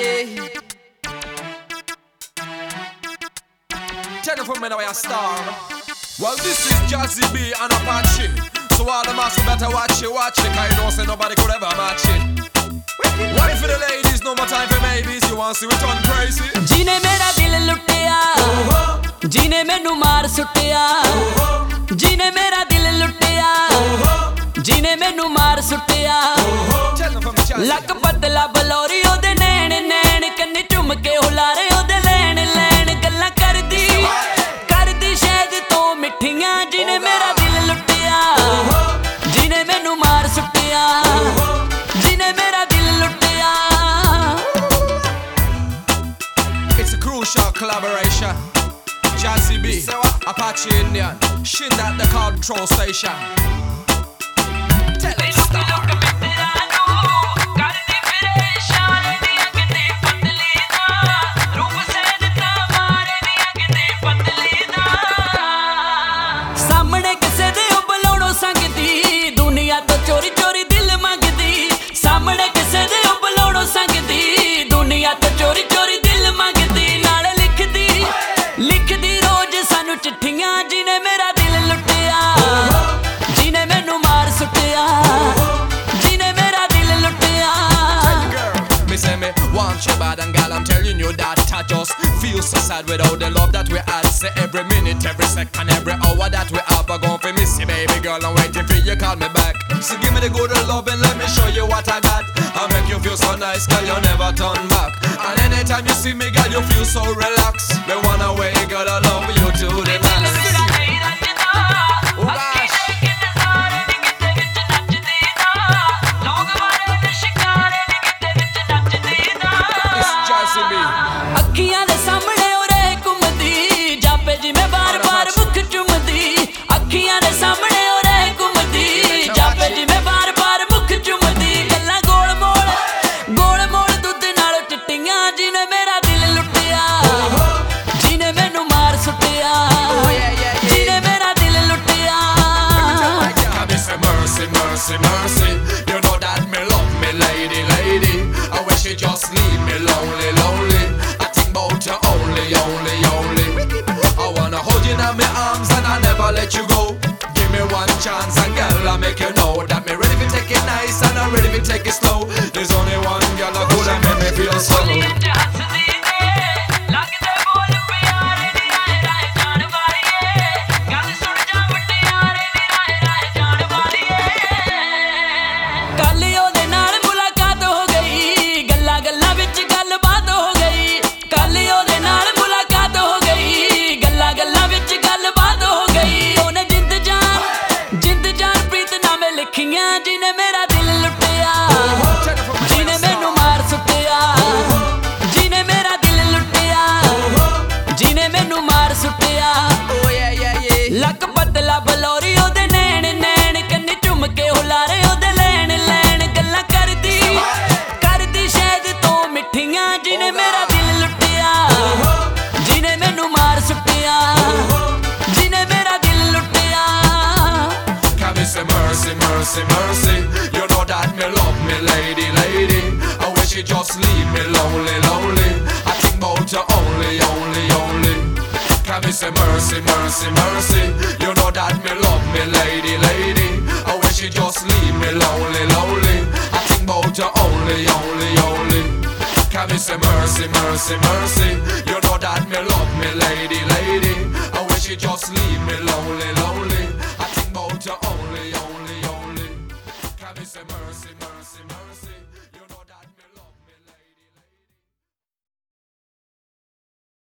yeah. Gentlemen, I a star. Well, this is Jazzy B and Apache. So all the massive better watch it, watch it. Cause you know, say nobody could ever match it. One for the ladies, no more time for maybes. You want to see we turn crazy? जीने मेरा दिल लुटिया जीने मैनू मार सुटिया जीने मेरा दिल लुटिया जीने मैनू मार सुटिया लक बदला बलोरियो ਕੰਨੀ ਝੁੰਮ ਕੇ ਹੁਲਾਰੇ ਉਹਦੇ ਲੈਣ ਲੈਣ ਗੱਲਾਂ ਕਰਦੀ ਕਰਦੀ ਸ਼ਾਇਦ ਤੋਂ ਮਿੱਠੀਆਂ ਜਿਹਨੇ ਮੇਰਾ ਦਿਲ ਲੁੱਟਿਆ ਜਿਹਨੇ ਮੈਨੂੰ ਮਾਰ ਸੁੱਟਿਆ ਜਿਹਨੇ ਮੇਰਾ ਦਿਲ ਲੁੱਟਿਆ It's a crucial collaboration. Jazzy B, Apache Indian, Shin at the control station. Want bad and gal, I'm telling you that I just feel so sad without the love that we had. Say every minute, every second, every hour that we have, I gon' fi miss you, baby girl. I'm waiting for you, call me back. So give me the good love and let me show you what I got. I make you feel so nice, girl, you never turn back. And anytime you see me, girl, you feel so relaxed. Me wanna way, girl, I love you to the max. y además nice and I'm ready to take it slow. There's only one girl that could make me feel so. Mercy, mercy. You know that me love me, lady, lady. I wish you just leave me lonely, lonely. I think about you only, only, only. Can me say mercy, mercy, mercy. You know that me love me, lady, lady. I wish you just leave me lonely, lonely. I think about you only, only, only. Can me say mercy, mercy, mercy? You know that me love me, lady, lady. I wish you just leave me lonely, lonely. Say mercy, mercy, mercy?